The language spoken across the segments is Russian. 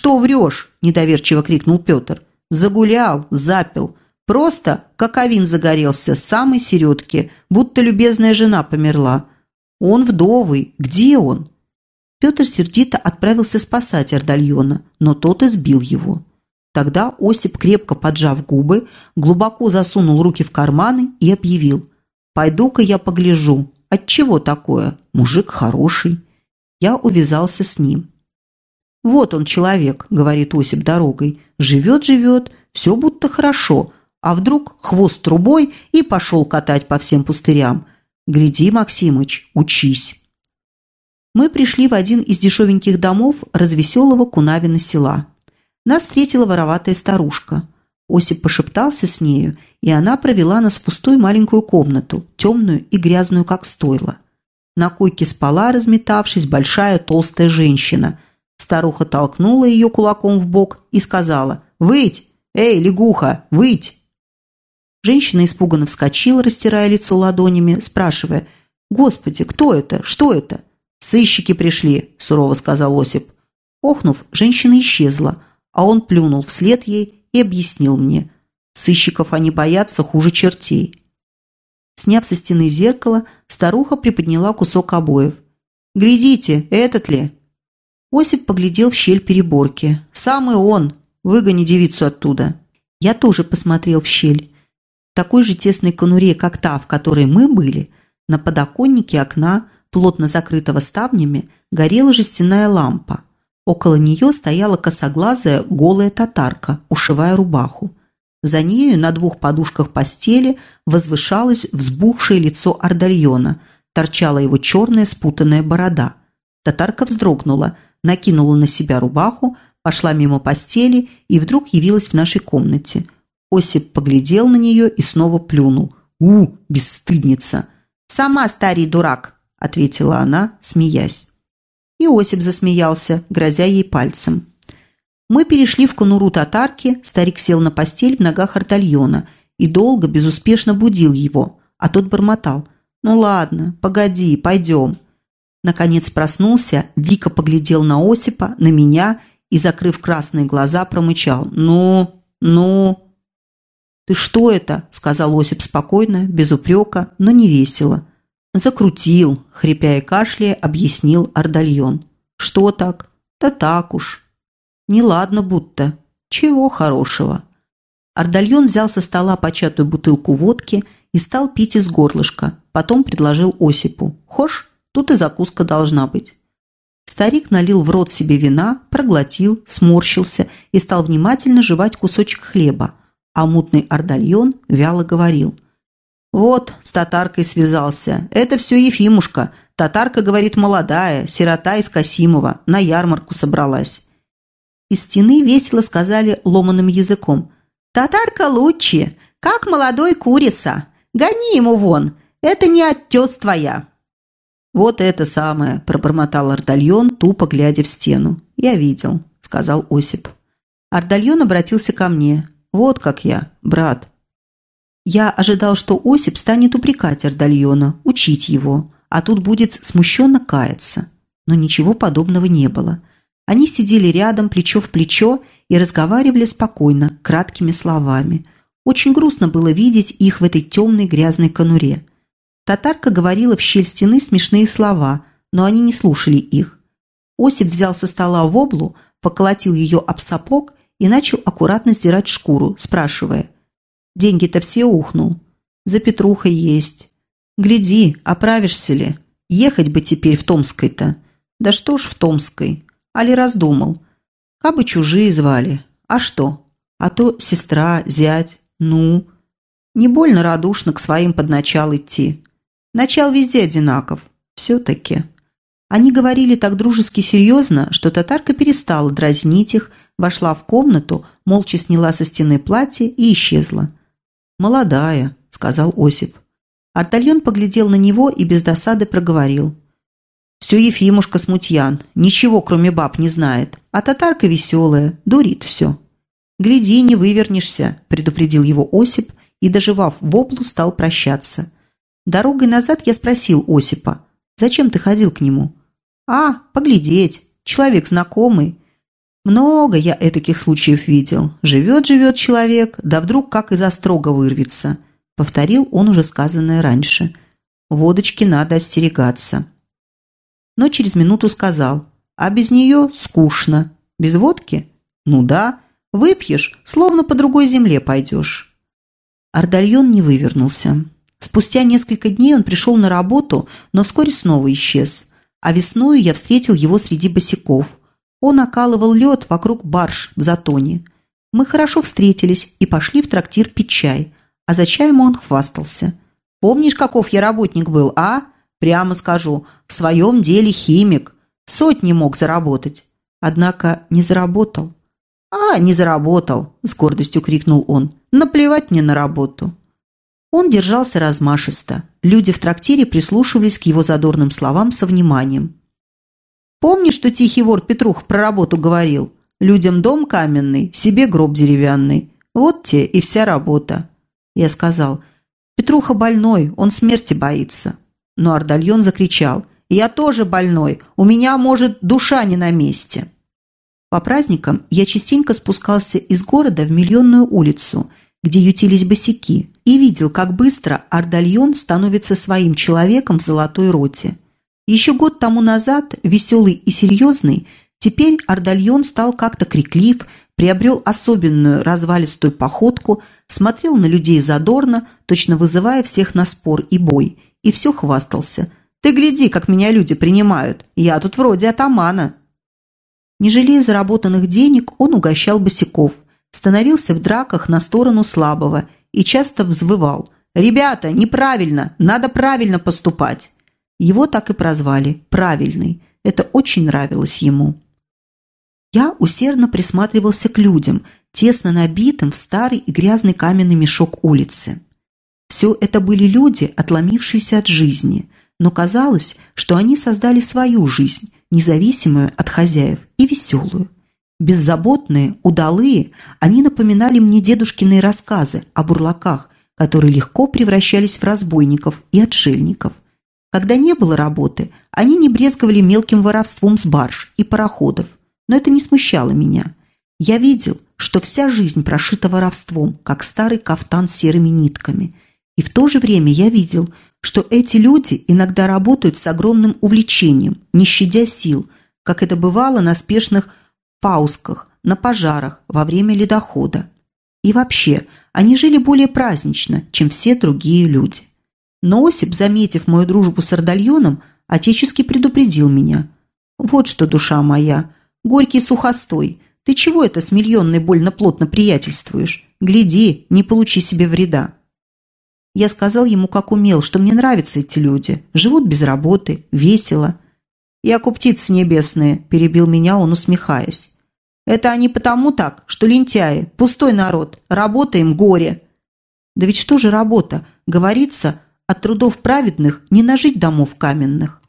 что врешь?» – недоверчиво крикнул Петр. «Загулял, запил. Просто каковин загорелся с самой середки, будто любезная жена померла. Он вдовый. Где он?» Петр сердито отправился спасать Ордальона, но тот избил его. Тогда Осип, крепко поджав губы, глубоко засунул руки в карманы и объявил. «Пойду-ка я погляжу. Отчего такое? Мужик хороший». Я увязался с ним. «Вот он человек», — говорит Осип дорогой. «Живет-живет, все будто хорошо, а вдруг хвост трубой и пошел катать по всем пустырям. Гляди, Максимыч, учись». Мы пришли в один из дешевеньких домов развеселого Кунавина села. Нас встретила вороватая старушка. Осип пошептался с нею, и она провела нас в пустую маленькую комнату, темную и грязную, как стойло. На койке спала, разметавшись, большая толстая женщина. Старуха толкнула ее кулаком в бок и сказала «Выйдь! Эй, лягуха, выйдь!» Женщина испуганно вскочила, растирая лицо ладонями, спрашивая «Господи, кто это? Что это?» «Сыщики пришли», – сурово сказал Осип. Охнув, женщина исчезла, а он плюнул вслед ей и объяснил мне. Сыщиков они боятся хуже чертей. Сняв со стены зеркало, старуха приподняла кусок обоев. «Глядите, этот ли?» Осип поглядел в щель переборки. «Самый он! Выгони девицу оттуда!» Я тоже посмотрел в щель. В такой же тесной конуре, как та, в которой мы были, на подоконнике окна, плотно закрытого ставнями, горела жестяная лампа. Около нее стояла косоглазая голая татарка, ушивая рубаху. За нею на двух подушках постели возвышалось взбухшее лицо Ардальона, торчала его черная спутанная борода. Татарка вздрогнула, накинула на себя рубаху, пошла мимо постели и вдруг явилась в нашей комнате. Осип поглядел на нее и снова плюнул. «У, бесстыдница!» «Сама старый дурак!» – ответила она, смеясь. И Осип засмеялся, грозя ей пальцем. Мы перешли в конуру татарки, старик сел на постель в ногах артальона и долго, безуспешно будил его, а тот бормотал. «Ну ладно, погоди, пойдем». Наконец проснулся, дико поглядел на Осипа, на меня и, закрыв красные глаза, промычал. «Ну, ну...» «Ты что это?» – сказал Осип спокойно, без упрека, но не весело. «Закрутил», – хрипя и кашляя, объяснил Ордальон. «Что так?» «Да так уж». «Неладно будто. Чего хорошего?» Ордальон взял со стола початую бутылку водки и стал пить из горлышка. Потом предложил Осипу. «Хошь, тут и закуска должна быть». Старик налил в рот себе вина, проглотил, сморщился и стал внимательно жевать кусочек хлеба, а мутный ордальон вяло говорил – «Вот, с татаркой связался. Это все Ефимушка. Татарка, говорит, молодая, сирота из Касимова, на ярмарку собралась». Из стены весело сказали ломаным языком. «Татарка лучше, как молодой куриса. Гони ему вон, это не оттес твоя». «Вот это самое», – пробормотал Ардальон, тупо глядя в стену. «Я видел», – сказал Осип. Ардальон обратился ко мне. «Вот как я, брат. Я ожидал, что Осип станет упрекать Ордальона, учить его, а тут будет смущенно каяться. Но ничего подобного не было. Они сидели рядом, плечо в плечо, и разговаривали спокойно, краткими словами. Очень грустно было видеть их в этой темной грязной конуре. Татарка говорила в щель стены смешные слова, но они не слушали их. Осип взял со стола воблу, поколотил ее об сапог и начал аккуратно сдирать шкуру, спрашивая – Деньги-то все ухнул. За Петрухой есть. Гляди, оправишься ли? Ехать бы теперь в Томской-то. Да что ж в Томской? Али раздумал. Кабы чужие звали. А что? А то сестра, зять. Ну? Не больно радушно к своим под начал идти. Начал везде одинаков. Все-таки. Они говорили так дружески серьезно, что татарка перестала дразнить их, вошла в комнату, молча сняла со стены платье и исчезла. «Молодая», – сказал Осип. Артальон поглядел на него и без досады проговорил. «Все Ефимушка смутьян, ничего кроме баб не знает, а татарка веселая, дурит все». «Гляди, не вывернешься», – предупредил его Осип и, доживав воплу, стал прощаться. Дорогой назад я спросил Осипа, «Зачем ты ходил к нему?» «А, поглядеть, человек знакомый». Много я этаких случаев видел. Живет-живет человек, да вдруг как из острога вырвется. Повторил он уже сказанное раньше. Водочки надо остерегаться. Но через минуту сказал. А без нее скучно. Без водки? Ну да. Выпьешь, словно по другой земле пойдешь. Ардальон не вывернулся. Спустя несколько дней он пришел на работу, но вскоре снова исчез. А весною я встретил его среди босиков. Он окалывал лед вокруг барж в затоне. Мы хорошо встретились и пошли в трактир пить чай, а за чаем он хвастался. «Помнишь, каков я работник был, а? Прямо скажу, в своем деле химик. Сотни мог заработать. Однако не заработал». «А, не заработал!» – с гордостью крикнул он. «Наплевать мне на работу!» Он держался размашисто. Люди в трактире прислушивались к его задорным словам со вниманием. «Помнишь, что тихий вор Петрух про работу говорил? Людям дом каменный, себе гроб деревянный. Вот те и вся работа». Я сказал, «Петруха больной, он смерти боится». Но Ардальон закричал, «Я тоже больной, у меня, может, душа не на месте». По праздникам я частенько спускался из города в Миллионную улицу, где ютились босики, и видел, как быстро Ардальон становится своим человеком в золотой роте. Еще год тому назад, веселый и серьезный, теперь Ардальон стал как-то криклив, приобрел особенную развалистую походку, смотрел на людей задорно, точно вызывая всех на спор и бой, и все хвастался. «Ты гляди, как меня люди принимают, я тут вроде атамана». Не жалея заработанных денег, он угощал босиков, становился в драках на сторону слабого и часто взвывал «Ребята, неправильно, надо правильно поступать». Его так и прозвали «Правильный». Это очень нравилось ему. Я усердно присматривался к людям, тесно набитым в старый и грязный каменный мешок улицы. Все это были люди, отломившиеся от жизни, но казалось, что они создали свою жизнь, независимую от хозяев и веселую. Беззаботные, удалые, они напоминали мне дедушкины рассказы о бурлаках, которые легко превращались в разбойников и отшельников. Когда не было работы, они не брезговали мелким воровством с барж и пароходов, но это не смущало меня. Я видел, что вся жизнь прошита воровством, как старый кафтан с серыми нитками. И в то же время я видел, что эти люди иногда работают с огромным увлечением, не щадя сил, как это бывало на спешных паусках, на пожарах, во время ледохода. И вообще, они жили более празднично, чем все другие люди. Но Осип, заметив мою дружбу с Ардальоном, отечески предупредил меня. «Вот что, душа моя, горький сухостой, ты чего это с миллионной больно-плотно приятельствуешь? Гляди, не получи себе вреда». Я сказал ему, как умел, что мне нравятся эти люди, живут без работы, весело. «Я куптицы небесные», – перебил меня он, усмехаясь. «Это они потому так, что лентяи, пустой народ, работа им горе». «Да ведь что же работа? Говорится, от трудов праведных не нажить домов каменных».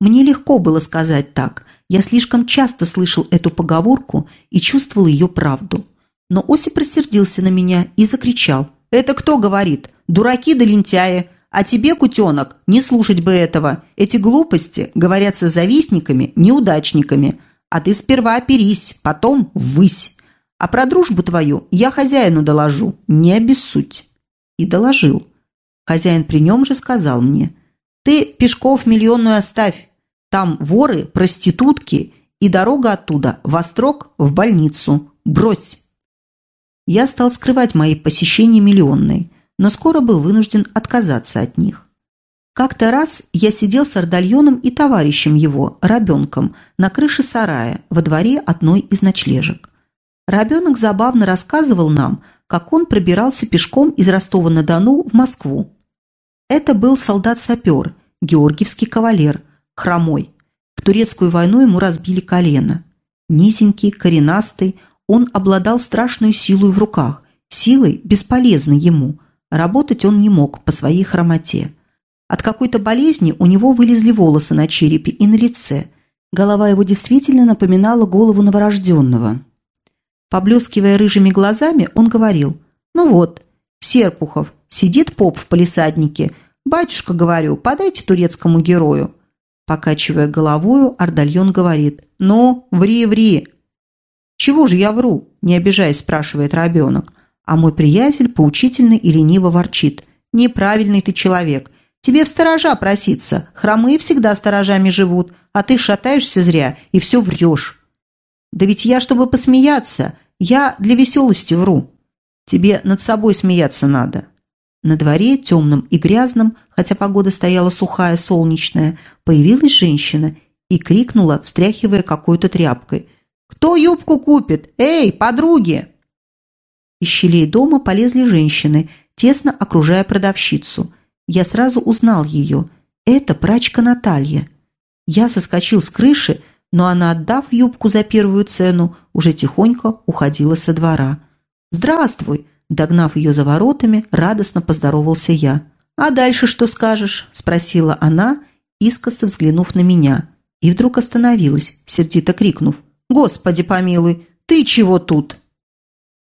Мне легко было сказать так. Я слишком часто слышал эту поговорку и чувствовал ее правду. Но Осип рассердился на меня и закричал. «Это кто говорит? Дураки да лентяи. А тебе, кутенок, не слушать бы этого. Эти глупости говорятся завистниками, неудачниками. А ты сперва оперись, потом ввысь. А про дружбу твою я хозяину доложу, не обессудь». И доложил. Хозяин при нем же сказал мне. «Ты Пешков миллионную оставь. Там воры, проститутки и дорога оттуда в Острог в больницу. Брось!» Я стал скрывать мои посещения миллионной – но скоро был вынужден отказаться от них. Как-то раз я сидел с Ардальоном и товарищем его, Рабенком, на крыше сарая во дворе одной из ночлежек. Рабенок забавно рассказывал нам, как он пробирался пешком из Ростова-на-Дону в Москву. Это был солдат-сапер, георгиевский кавалер, хромой. В турецкую войну ему разбили колено. Низенький, коренастый, он обладал страшной силой в руках, силой бесполезной ему – Работать он не мог по своей хромоте. От какой-то болезни у него вылезли волосы на черепе и на лице. Голова его действительно напоминала голову новорожденного. Поблескивая рыжими глазами, он говорил, «Ну вот, Серпухов, сидит поп в палисаднике. Батюшка, говорю, подайте турецкому герою». Покачивая головою, Ардальон говорит, «Ну, ври, ври». «Чего же я вру?» – не обижаясь, спрашивает ребенок. А мой приятель поучительно и лениво ворчит. «Неправильный ты человек. Тебе в сторожа проситься. Хромые всегда сторожами живут, а ты шатаешься зря и все врешь». «Да ведь я, чтобы посмеяться, я для веселости вру. Тебе над собой смеяться надо». На дворе, темном и грязном, хотя погода стояла сухая, солнечная, появилась женщина и крикнула, встряхивая какой-то тряпкой. «Кто юбку купит? Эй, подруги!» Из щелей дома полезли женщины, тесно окружая продавщицу. Я сразу узнал ее. Это прачка Наталья. Я соскочил с крыши, но она, отдав юбку за первую цену, уже тихонько уходила со двора. «Здравствуй!» Догнав ее за воротами, радостно поздоровался я. «А дальше что скажешь?» – спросила она, искоса взглянув на меня. И вдруг остановилась, сердито крикнув. «Господи помилуй, ты чего тут?»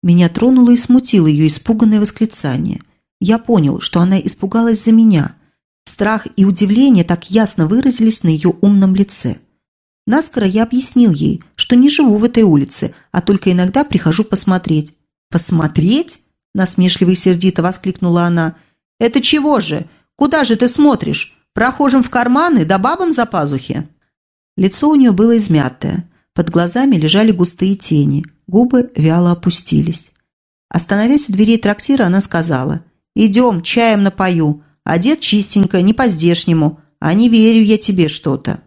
Меня тронуло и смутило ее испуганное восклицание. Я понял, что она испугалась за меня. Страх и удивление так ясно выразились на ее умном лице. Наскоро я объяснил ей, что не живу в этой улице, а только иногда прихожу посмотреть. «Посмотреть?» – насмешливо и сердито воскликнула она. «Это чего же? Куда же ты смотришь? Прохожим в карманы да бабам за пазухи?» Лицо у нее было измятое. Под глазами лежали густые тени, губы вяло опустились. Остановясь у дверей трактира, она сказала, «Идем, чаем напою. Одет чистенько, не по-здешнему, а не верю я тебе что-то».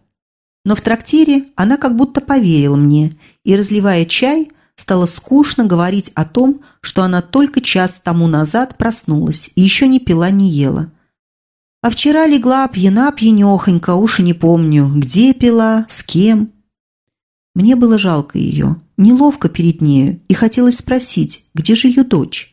Но в трактире она как будто поверила мне и, разливая чай, стало скучно говорить о том, что она только час тому назад проснулась и еще не пила, не ела. А вчера легла пьяна-пьянехонька, уж и не помню, где пила, с кем. Мне было жалко ее, неловко перед нею, и хотелось спросить, где же ее дочь.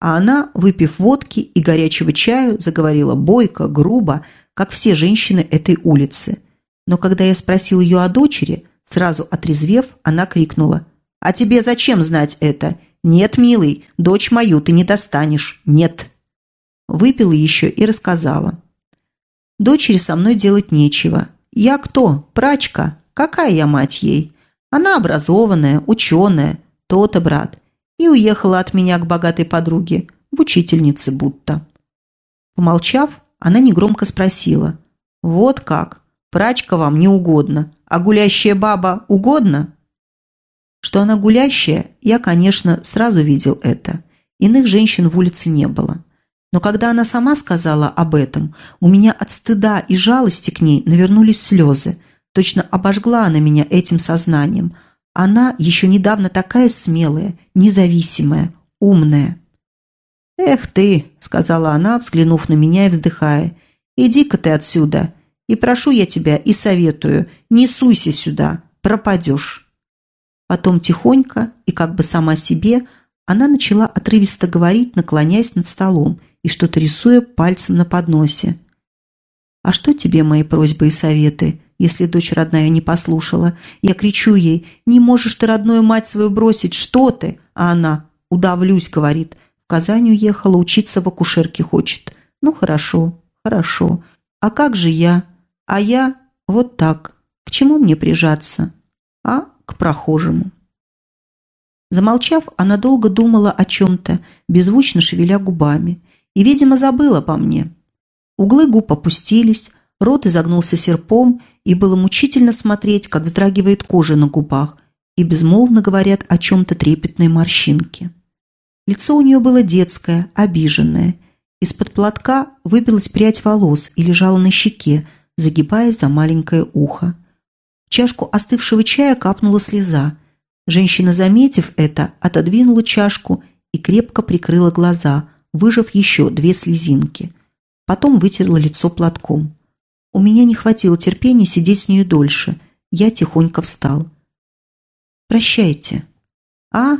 А она, выпив водки и горячего чаю, заговорила бойко, грубо, как все женщины этой улицы. Но когда я спросил ее о дочери, сразу отрезвев, она крикнула – «А тебе зачем знать это? Нет, милый, дочь мою ты не достанешь. Нет». Выпила еще и рассказала. Дочери со мной делать нечего. Я кто? Прачка? Какая я мать ей? Она образованная, ученая, то-то, брат. И уехала от меня к богатой подруге, в учительнице будто. Помолчав, она негромко спросила. «Вот как? Прачка вам не угодно, а гулящая баба угодно?» Что она гулящая, я, конечно, сразу видел это. Иных женщин в улице не было. Но когда она сама сказала об этом, у меня от стыда и жалости к ней навернулись слезы. Точно обожгла она меня этим сознанием. Она еще недавно такая смелая, независимая, умная. «Эх ты», — сказала она, взглянув на меня и вздыхая, «иди-ка ты отсюда, и прошу я тебя и советую, не суйся сюда, пропадешь». Потом тихонько и как бы сама себе она начала отрывисто говорить, наклоняясь над столом и что-то рисуя пальцем на подносе. «А что тебе мои просьбы и советы, если дочь родная не послушала? Я кричу ей, не можешь ты родную мать свою бросить, что ты?» А она, «Удавлюсь», говорит, в Казань уехала, учиться в акушерке хочет. «Ну, хорошо, хорошо. А как же я? А я вот так. К чему мне прижаться? А к прохожему. Замолчав, она долго думала о чем-то, беззвучно шевеля губами, и, видимо, забыла по мне. Углы губ опустились, рот изогнулся серпом, и было мучительно смотреть, как вздрагивает кожа на губах, и безмолвно говорят о чем-то трепетной морщинке. Лицо у нее было детское, обиженное. Из-под платка выбилась прядь волос и лежала на щеке, загибаясь за маленькое ухо. В чашку остывшего чая капнула слеза. Женщина, заметив это, отодвинула чашку и крепко прикрыла глаза, выжав еще две слезинки. Потом вытерла лицо платком. У меня не хватило терпения сидеть с нею дольше. Я тихонько встал. «Прощайте». «А?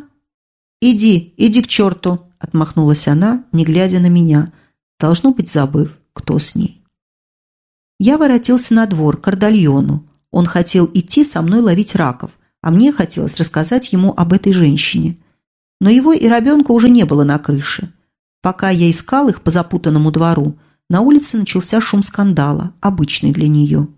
Иди, иди к черту!» – отмахнулась она, не глядя на меня, должно быть, забыв, кто с ней. Я воротился на двор, к Ордальону. Он хотел идти со мной ловить раков, а мне хотелось рассказать ему об этой женщине. Но его и ребенка уже не было на крыше. Пока я искал их по запутанному двору, на улице начался шум скандала, обычный для нее.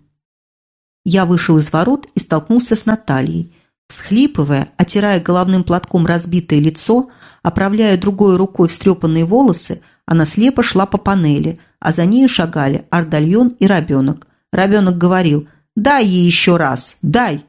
Я вышел из ворот и столкнулся с Натальей. Всхлипывая, отирая головным платком разбитое лицо, оправляя другой рукой встрепанные волосы, она слепо шла по панели, а за нею шагали Ардальон и Рабенок. Рабенок говорил «Дай ей еще раз, дай!»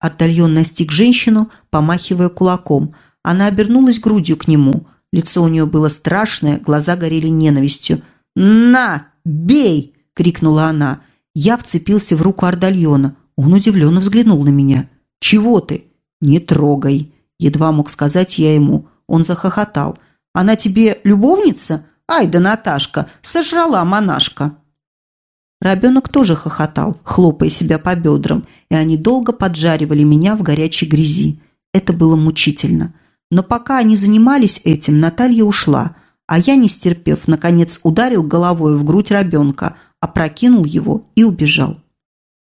Ардальон настиг женщину, помахивая кулаком. Она обернулась грудью к нему. Лицо у нее было страшное, глаза горели ненавистью. «На, бей!» – крикнула она. Я вцепился в руку Ардальона. Он удивленно взглянул на меня. «Чего ты?» «Не трогай!» Едва мог сказать я ему. Он захохотал. «Она тебе любовница? Ай да Наташка! Сожрала монашка!» Рабенок тоже хохотал, хлопая себя по бедрам, и они долго поджаривали меня в горячей грязи. Это было мучительно. Но пока они занимались этим, Наталья ушла, а я, не стерпев, наконец ударил головой в грудь ребенка, опрокинул его и убежал.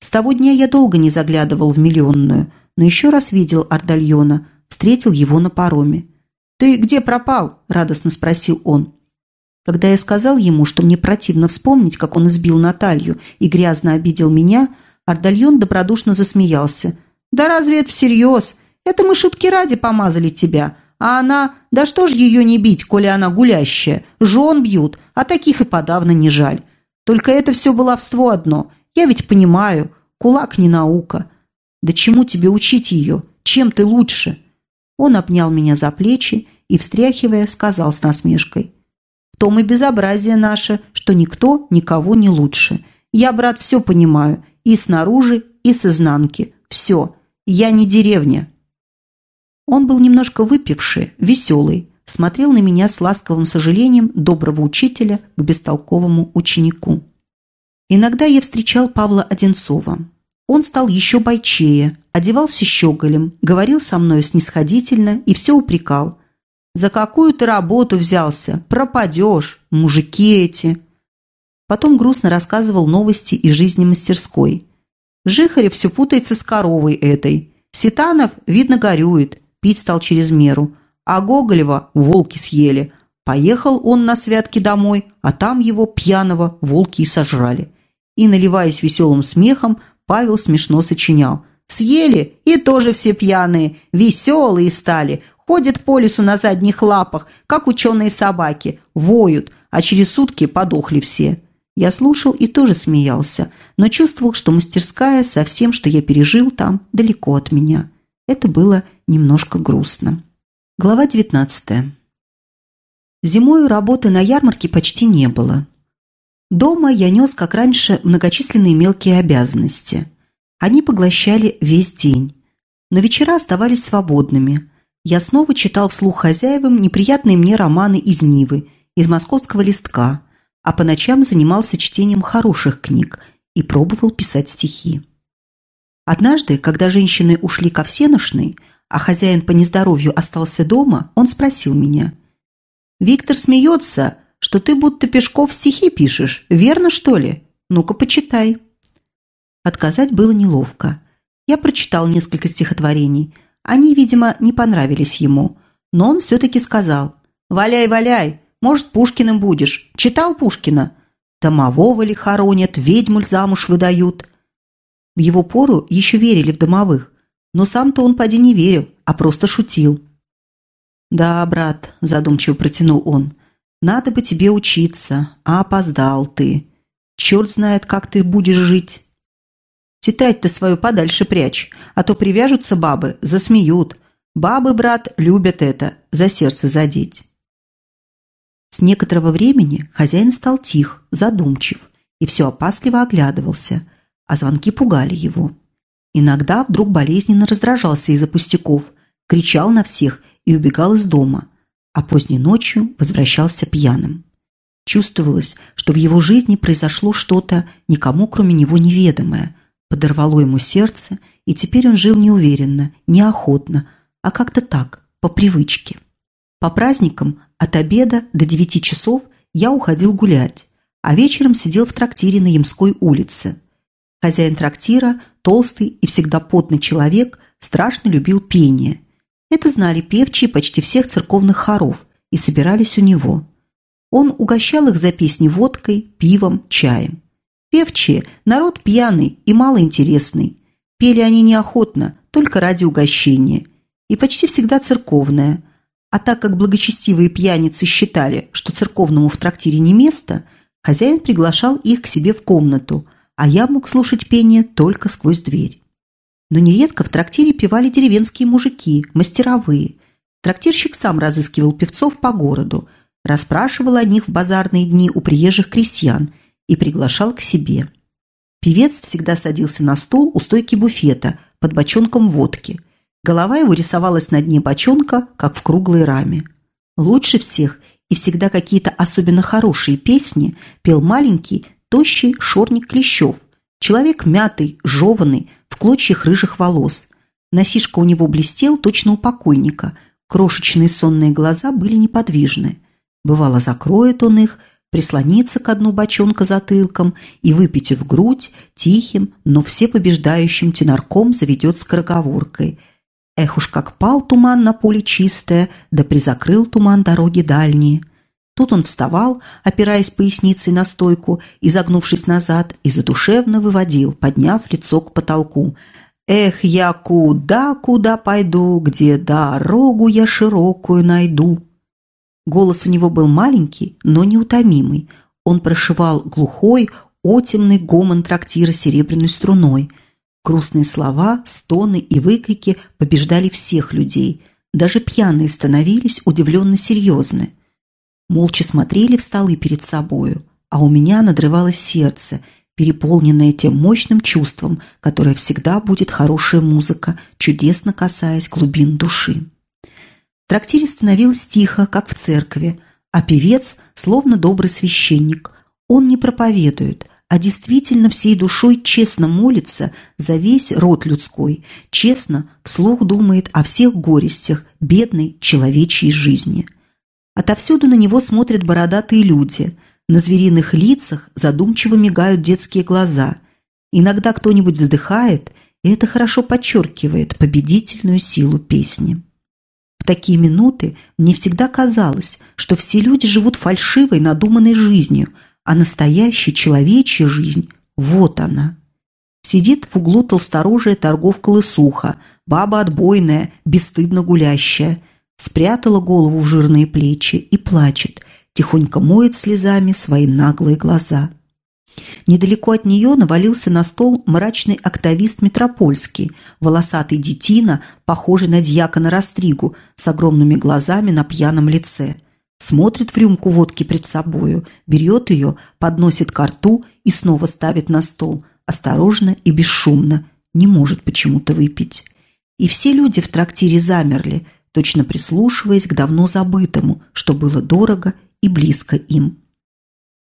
С того дня я долго не заглядывал в миллионную, но еще раз видел Ардальона, встретил его на пароме. «Ты где пропал?» – радостно спросил он. Когда я сказал ему, что мне противно вспомнить, как он избил Наталью и грязно обидел меня, Ардальон добродушно засмеялся. «Да разве это всерьез? Это мы шутки ради помазали тебя. А она... Да что ж ее не бить, коли она гулящая? Жен бьют, а таких и подавно не жаль. Только это все баловство одно. Я ведь понимаю, кулак не наука. Да чему тебе учить ее? Чем ты лучше?» Он обнял меня за плечи и, встряхивая, сказал с насмешкой. «В том и безобразие наше, что никто никого не лучше. Я, брат, все понимаю, и снаружи, и с изнанки. Все. Я не деревня». Он был немножко выпивший, веселый, смотрел на меня с ласковым сожалением доброго учителя к бестолковому ученику. Иногда я встречал Павла Одинцова. Он стал еще бойчее, одевался щеголем, говорил со мной снисходительно и все упрекал. «За какую ты работу взялся? Пропадешь! Мужики эти!» Потом грустно рассказывал новости из жизни мастерской. Жихарев все путается с коровой этой. Ситанов, видно, горюет, пить стал через меру. А Гоголева волки съели. Поехал он на святки домой, а там его, пьяного, волки и сожрали. И, наливаясь веселым смехом, Павел смешно сочинял. «Съели, и тоже все пьяные, веселые стали, ходят по лесу на задних лапах, как ученые собаки, воют, а через сутки подохли все». Я слушал и тоже смеялся, но чувствовал, что мастерская со всем, что я пережил там, далеко от меня. Это было немножко грустно. Глава 19. Зимою работы на ярмарке почти не было. Дома я нес, как раньше, многочисленные мелкие обязанности. Они поглощали весь день. Но вечера оставались свободными. Я снова читал вслух хозяевам неприятные мне романы из Нивы, из московского листка, а по ночам занимался чтением хороших книг и пробовал писать стихи. Однажды, когда женщины ушли ко всеношной, а хозяин по нездоровью остался дома, он спросил меня. «Виктор смеется, что ты будто Пешков стихи пишешь. Верно, что ли? Ну-ка, почитай». Отказать было неловко. Я прочитал несколько стихотворений. Они, видимо, не понравились ему. Но он все-таки сказал. «Валяй, валяй, может, Пушкиным будешь. Читал Пушкина?» «Домового ли хоронят, ведьму замуж выдают?» В его пору еще верили в домовых. Но сам-то он поди не верил, а просто шутил. «Да, брат», – задумчиво протянул он, – надо бы тебе учиться, а опоздал ты. Черт знает, как ты будешь жить. Тетрадь-то свою подальше прячь, а то привяжутся бабы, засмеют. Бабы, брат, любят это, за сердце задеть. С некоторого времени хозяин стал тих, задумчив и все опасливо оглядывался, а звонки пугали его. Иногда вдруг болезненно раздражался из-за пустяков, кричал на всех и убегал из дома – а поздней ночью возвращался пьяным. Чувствовалось, что в его жизни произошло что-то никому, кроме него, неведомое, подорвало ему сердце, и теперь он жил неуверенно, неохотно, а как-то так, по привычке. По праздникам от обеда до девяти часов я уходил гулять, а вечером сидел в трактире на Ямской улице. Хозяин трактира, толстый и всегда потный человек, страшно любил пение это знали певчие почти всех церковных хоров и собирались у него. Он угощал их за песни водкой, пивом, чаем. Певчие – народ пьяный и малоинтересный. Пели они неохотно, только ради угощения. И почти всегда церковное. А так как благочестивые пьяницы считали, что церковному в трактире не место, хозяин приглашал их к себе в комнату, а я мог слушать пение только сквозь дверь. Но нередко в трактире певали деревенские мужики, мастеровые. Трактирщик сам разыскивал певцов по городу, расспрашивал о них в базарные дни у приезжих крестьян и приглашал к себе. Певец всегда садился на стол у стойки буфета под бочонком водки. Голова его рисовалась на дне бочонка, как в круглой раме. Лучше всех и всегда какие-то особенно хорошие песни пел маленький, тощий шорник Клещев, человек мятый, жеванный, в клочьях рыжих волос. Носишка у него блестел точно у покойника, крошечные сонные глаза были неподвижны. Бывало, закроет он их, прислонится к дну бочонка затылком и, выпитив грудь, тихим, но всепобеждающим тенарком заведет скороговоркой. Эх уж как пал туман на поле чистое, да призакрыл туман дороги дальние. Тут он вставал, опираясь поясницей на стойку и загнувшись назад, и задушевно выводил, подняв лицо к потолку. «Эх, я куда, куда пойду, где дорогу я широкую найду?» Голос у него был маленький, но неутомимый. Он прошивал глухой, отемный гомон трактира серебряной струной. Грустные слова, стоны и выкрики побеждали всех людей. Даже пьяные становились удивленно серьезны. Молча смотрели в столы перед собою, а у меня надрывалось сердце, переполненное тем мощным чувством, которое всегда будет хорошая музыка, чудесно касаясь глубин души. В трактире становилось тихо, как в церкви, а певец, словно добрый священник, он не проповедует, а действительно всей душой честно молится за весь род людской, честно вслух думает о всех горестях бедной человечьей жизни. Отовсюду на него смотрят бородатые люди, на звериных лицах задумчиво мигают детские глаза. Иногда кто-нибудь вздыхает, и это хорошо подчеркивает победительную силу песни. В такие минуты мне всегда казалось, что все люди живут фальшивой, надуманной жизнью, а настоящая человечья жизнь – вот она. Сидит в углу толсторожая торговка-лысуха, баба отбойная, бесстыдно гулящая. Спрятала голову в жирные плечи и плачет, тихонько моет слезами свои наглые глаза. Недалеко от нее навалился на стол мрачный октавист Метропольский, волосатый детина, похожий на дьякона Растригу, с огромными глазами на пьяном лице. Смотрит в рюмку водки пред собою, берет ее, подносит ко рту и снова ставит на стол, осторожно и бесшумно, не может почему-то выпить. И все люди в трактире замерли, точно прислушиваясь к давно забытому, что было дорого и близко им.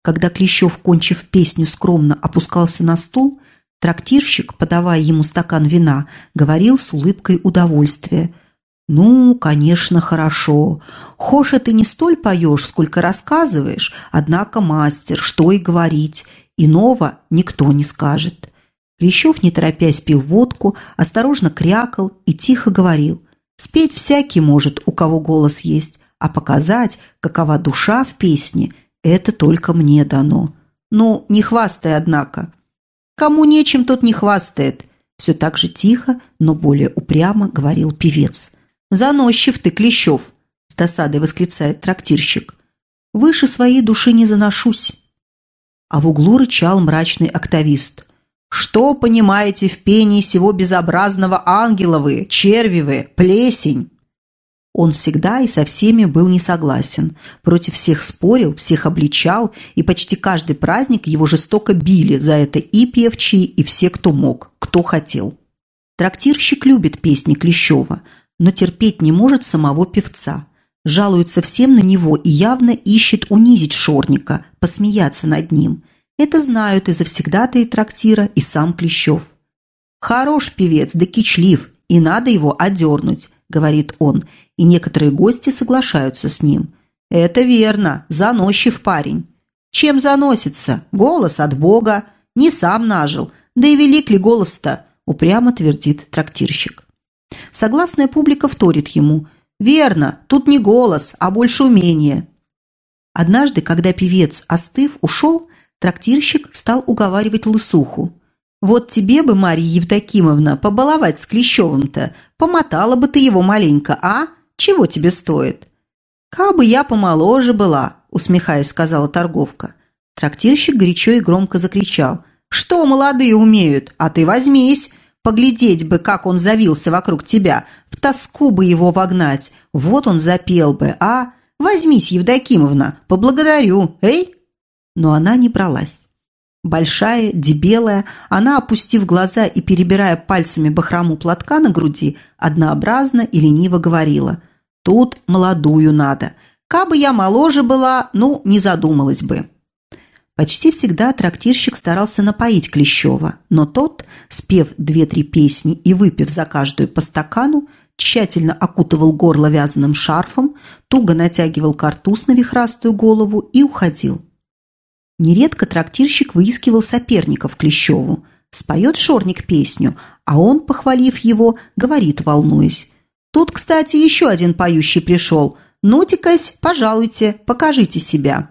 Когда Клещев, кончив песню, скромно опускался на стул, трактирщик, подавая ему стакан вина, говорил с улыбкой удовольствия. «Ну, конечно, хорошо. Хоша ты не столь поешь, сколько рассказываешь, однако мастер, что и говорить. Иного никто не скажет». Клещев, не торопясь, пил водку, осторожно крякал и тихо говорил. «Спеть всякий может, у кого голос есть, а показать, какова душа в песне, это только мне дано. Ну, не хвастай, однако. Кому нечем, тот не хвастает. Все так же тихо, но более упрямо говорил певец. Заносчив ты, Клещев, с досадой восклицает трактирщик. Выше своей души не заношусь. А в углу рычал мрачный октавист. Что понимаете в пении сего безобразного ангела вы, черви вы, плесень? Он всегда и со всеми был не согласен, против всех спорил, всех обличал, и почти каждый праздник его жестоко били за это и певчие, и все, кто мог, кто хотел. Трактирщик любит песни Клещева, но терпеть не может самого певца. Жалуется всем на него и явно ищет унизить Шорника, посмеяться над ним. Это знают и завсегдатые трактира, и сам Клещев. Хорош певец, да кичлив, и надо его одернуть, говорит он, и некоторые гости соглашаются с ним. Это верно, заносчив парень. Чем заносится? Голос от Бога. Не сам нажил. Да и велик ли голос-то? Упрямо твердит трактирщик. Согласная публика вторит ему. Верно, тут не голос, а больше умение. Однажды, когда певец, остыв, ушел, трактирщик стал уговаривать лысуху. Вот тебе бы, Марья Евдокимовна, побаловать с Клещевым-то. Помотала бы ты его маленько, а? Чего тебе стоит?» «Кабы я помоложе была», – усмехаясь, сказала торговка. Трактирщик горячо и громко закричал. «Что молодые умеют? А ты возьмись! Поглядеть бы, как он завился вокруг тебя, в тоску бы его вогнать. Вот он запел бы, а? Возьмись, Евдокимовна, поблагодарю, эй!» Но она не бралась. Большая, дебелая, она, опустив глаза и перебирая пальцами бахрому платка на груди, однообразно и лениво говорила «Тут молодую надо. Кабы я моложе была, ну, не задумалась бы». Почти всегда трактирщик старался напоить Клещева, но тот, спев две-три песни и выпив за каждую по стакану, тщательно окутывал горло вязаным шарфом, туго натягивал картуз на вихрастую голову и уходил. Нередко трактирщик выискивал соперников Клещеву. Споет шорник песню, а он, похвалив его, говорит, волнуясь. «Тут, кстати, еще один поющий пришел. Ну-тикась, пожалуйте, покажите себя».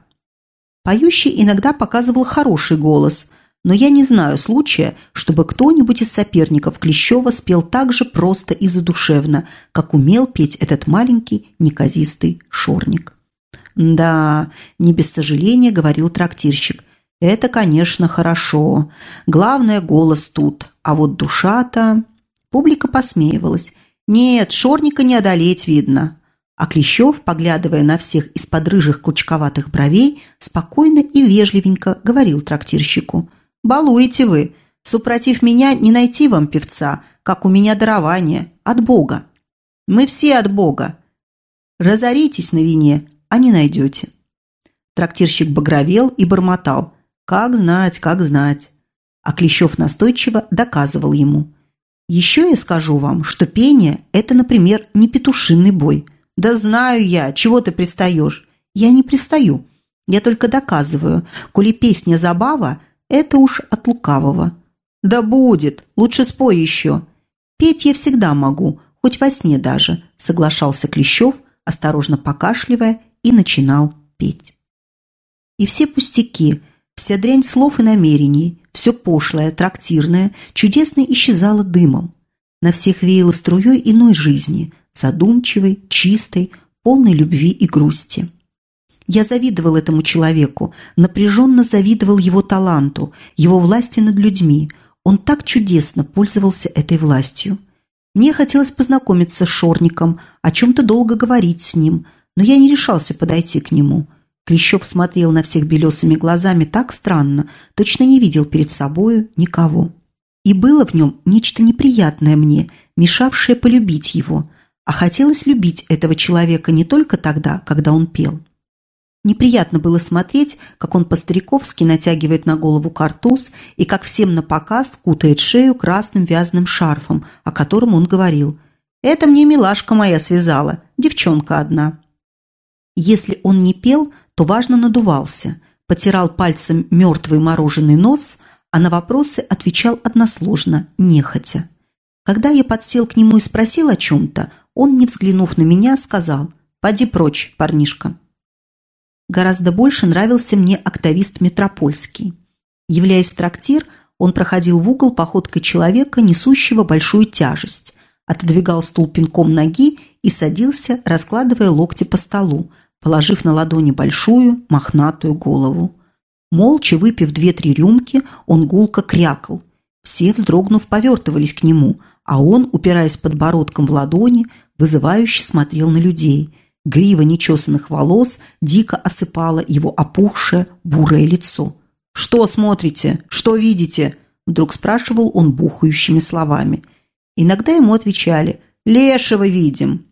Поющий иногда показывал хороший голос, но я не знаю случая, чтобы кто-нибудь из соперников Клещева спел так же просто и задушевно, как умел петь этот маленький неказистый шорник. «Да», – не без сожаления говорил трактирщик. «Это, конечно, хорошо. Главное, голос тут. А вот душа-то...» Публика посмеивалась. «Нет, шорника не одолеть, видно». А Клещев, поглядывая на всех из-под рыжих клочковатых бровей, спокойно и вежливенько говорил трактирщику. «Балуете вы. Супротив меня не найти вам певца, как у меня дарование. От Бога. Мы все от Бога. Разоритесь на вине, а не найдете». Трактирщик багровел и бормотал. «Как знать, как знать». А Клещев настойчиво доказывал ему. «Еще я скажу вам, что пение – это, например, не петушиный бой. Да знаю я, чего ты пристаешь. Я не пристаю. Я только доказываю, коли песня забава, это уж от лукавого. Да будет, лучше спой еще. Петь я всегда могу, хоть во сне даже, соглашался Клещев, осторожно покашливая и начинал петь. И все пустяки, вся дрянь слов и намерений, все пошлое, трактирное, чудесно исчезало дымом. На всех веяло струей иной жизни, задумчивой, чистой, полной любви и грусти. Я завидовал этому человеку, напряженно завидовал его таланту, его власти над людьми. Он так чудесно пользовался этой властью. Мне хотелось познакомиться с Шорником, о чем-то долго говорить с ним – но я не решался подойти к нему. Клещев смотрел на всех белесыми глазами так странно, точно не видел перед собою никого. И было в нем нечто неприятное мне, мешавшее полюбить его, а хотелось любить этого человека не только тогда, когда он пел. Неприятно было смотреть, как он по-стариковски натягивает на голову картуз и как всем на показ кутает шею красным вязаным шарфом, о котором он говорил. «Это мне милашка моя связала, девчонка одна». Если он не пел, то важно надувался, потирал пальцем мертвый мороженый нос, а на вопросы отвечал односложно, нехотя. Когда я подсел к нему и спросил о чем-то, он, не взглянув на меня, сказал «Поди прочь, парнишка». Гораздо больше нравился мне октавист Метропольский. Являясь в трактир, он проходил в угол походкой человека, несущего большую тяжесть, отодвигал стул пинком ноги и садился, раскладывая локти по столу, положив на ладони большую мохнатую голову. Молча выпив две-три рюмки, он гулко крякал. Все, вздрогнув, повертывались к нему, а он, упираясь подбородком в ладони, вызывающе смотрел на людей. Грива нечесанных волос дико осыпала его опухшее бурое лицо. «Что смотрите? Что видите?» Вдруг спрашивал он бухающими словами. Иногда ему отвечали «Лешего видим».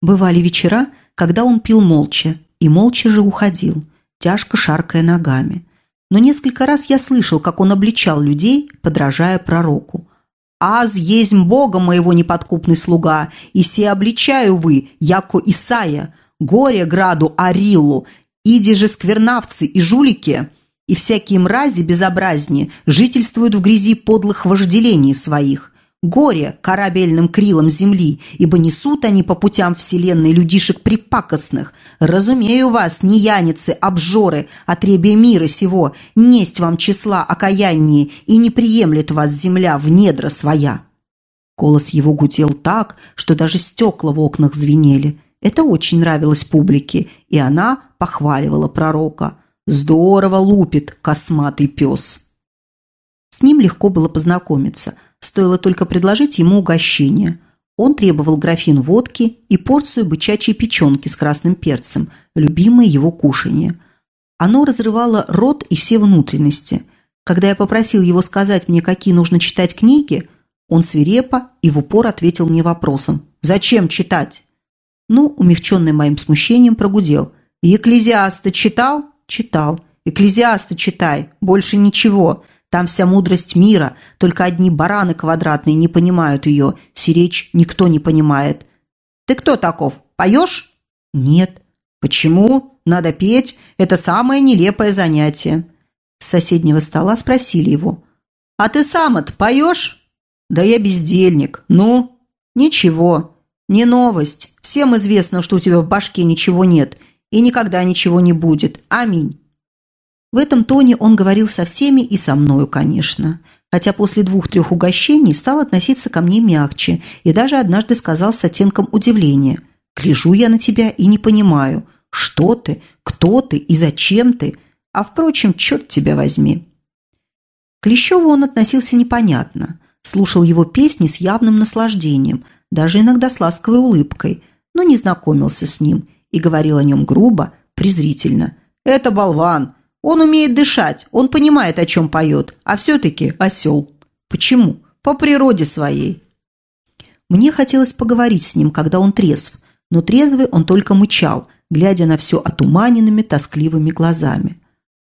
Бывали вечера, когда он пил молча и молча же уходил, тяжко шаркая ногами. Но несколько раз я слышал, как он обличал людей, подражая пророку. «Аз есть Бога моего неподкупный слуга, и се обличаю вы, яко Исая, горе граду Арилу, иди же сквернавцы и жулики, и всякие мрази безобразнее жительствуют в грязи подлых вожделений своих. Горе корабельным крилам земли, ибо несут они по путям вселенной людишек припакостных. Разумею вас, нияницы, обжоры, отребие мира сего, несть вам числа окаяннее, и не приемлет вас земля в недра своя». Голос его гудел так, что даже стекла в окнах звенели. Это очень нравилось публике, и она похваливала пророка. «Здорово лупит косматый пес». С ним легко было познакомиться – Стоило только предложить ему угощение. Он требовал графин водки и порцию бычачьей печенки с красным перцем, любимое его кушанье. Оно разрывало рот и все внутренности. Когда я попросил его сказать мне, какие нужно читать книги, он свирепо и в упор ответил мне вопросом «Зачем читать?» Ну, умягченный моим смущением, прогудел. «Екклезиаста читал?» «Читал. Экклезиаста читай. Больше ничего. Там вся мудрость мира, только одни бараны квадратные не понимают ее, сиречь никто не понимает. Ты кто таков? Поешь? Нет. Почему? Надо петь. Это самое нелепое занятие. С соседнего стола спросили его. А ты сам-то поешь? Да я бездельник. Ну? Ничего. Не новость. Всем известно, что у тебя в башке ничего нет. И никогда ничего не будет. Аминь. В этом тоне он говорил со всеми и со мною, конечно. Хотя после двух-трех угощений стал относиться ко мне мягче и даже однажды сказал с оттенком удивления. «Гляжу я на тебя и не понимаю, что ты, кто ты и зачем ты, а, впрочем, черт тебя возьми». К Лещеву он относился непонятно, слушал его песни с явным наслаждением, даже иногда с ласковой улыбкой, но не знакомился с ним и говорил о нем грубо, презрительно. «Это болван, он умеет дышать, он понимает, о чем поет, а все-таки осел. Почему? По природе своей. Мне хотелось поговорить с ним, когда он трезв, но трезвый он только мычал, глядя на все отуманенными, тоскливыми глазами.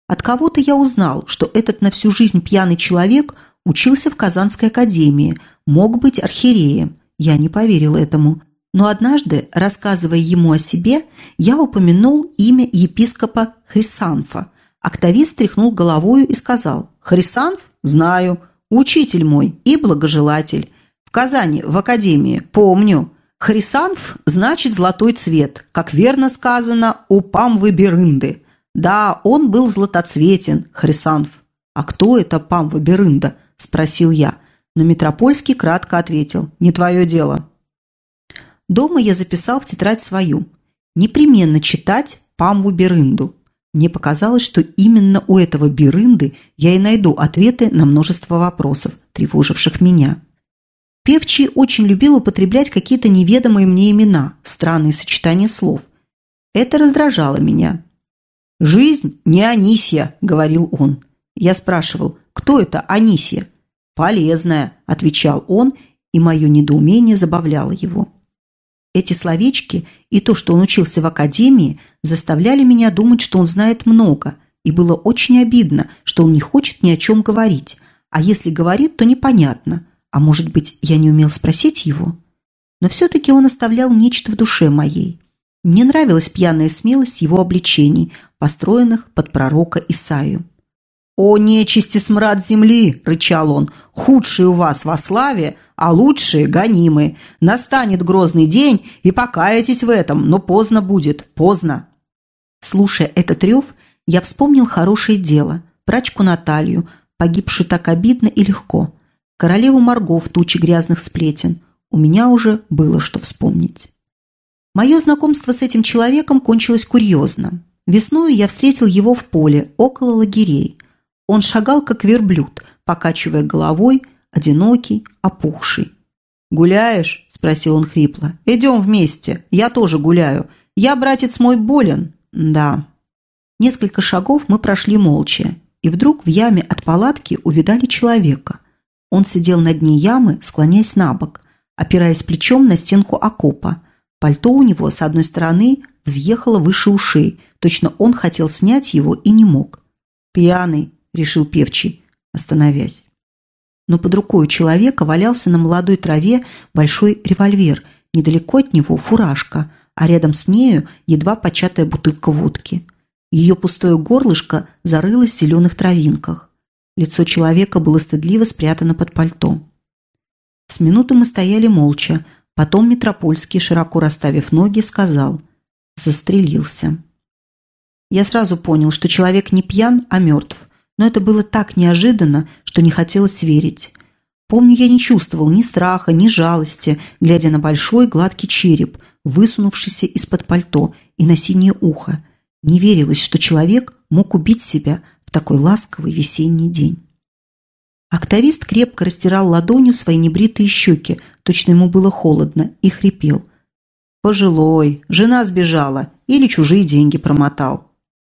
От кого-то я узнал, что этот на всю жизнь пьяный человек учился в Казанской академии, мог быть архиереем. Я не поверил этому. Но однажды, рассказывая ему о себе, я упомянул имя епископа Хрисанфа – Октавист тряхнул головою и сказал, «Хрисанф? Знаю. Учитель мой и благожелатель. В Казани, в академии, помню. Хрисанф значит золотой цвет, как верно сказано у Памвы Берынды. Да, он был златоцветен, Хрисанф. А кто это Памва Берында? Спросил я. Но Метропольский кратко ответил, не твое дело. Дома я записал в тетрадь свою. Непременно читать Памву Берынду. Мне показалось, что именно у этого Берынды я и найду ответы на множество вопросов, тревоживших меня. Певчий очень любил употреблять какие-то неведомые мне имена, странные сочетания слов. Это раздражало меня. «Жизнь не Анисья», – говорил он. Я спрашивал, кто это Анисья? «Полезная», – отвечал он, и мое недоумение забавляло его. Эти словечки и то, что он учился в академии, заставляли меня думать, что он знает много, и было очень обидно, что он не хочет ни о чем говорить, а если говорит, то непонятно, а может быть, я не умел спросить его? Но все-таки он оставлял нечто в душе моей. Мне нравилась пьяная смелость его обличений, построенных под пророка Исаию. «О нечисти смрад земли!» – рычал он. «Худшие у вас во славе, а лучшие гонимы. Настанет грозный день, и покаетесь в этом, но поздно будет, поздно». Слушая этот рев, я вспомнил хорошее дело, прачку Наталью, погибшую так обидно и легко, королеву Марго в туче грязных сплетен. У меня уже было что вспомнить. Мое знакомство с этим человеком кончилось курьезно. Весною я встретил его в поле, около лагерей – он шагал, как верблюд, покачивая головой, одинокий, опухший. «Гуляешь?» – спросил он хрипло. «Идем вместе. Я тоже гуляю. Я, братец мой, болен». «Да». Несколько шагов мы прошли молча, и вдруг в яме от палатки увидали человека. Он сидел на дне ямы, склоняясь на бок, опираясь плечом на стенку окопа. Пальто у него с одной стороны взъехало выше ушей, точно он хотел снять его и не мог. «Пьяный», решил певчий, остановясь. Но под рукой у человека валялся на молодой траве большой револьвер, недалеко от него фуражка, а рядом с нею едва початая бутылка водки. Ее пустое горлышко зарылось в зеленых травинках. Лицо человека было стыдливо спрятано под пальто. С минуту мы стояли молча. Потом Метропольский, широко расставив ноги, сказал «Застрелился». Я сразу понял, что человек не пьян, а мертв. Но это было так неожиданно, что не хотелось верить. Помню, я не чувствовал ни страха, ни жалости, глядя на большой гладкий череп, высунувшийся из-под пальто и на синее ухо. Не верилось, что человек мог убить себя в такой ласковый весенний день. Актовист крепко растирал ладонью свои небритые щеки, точно ему было холодно, и хрипел. «Пожилой, жена сбежала или чужие деньги промотал.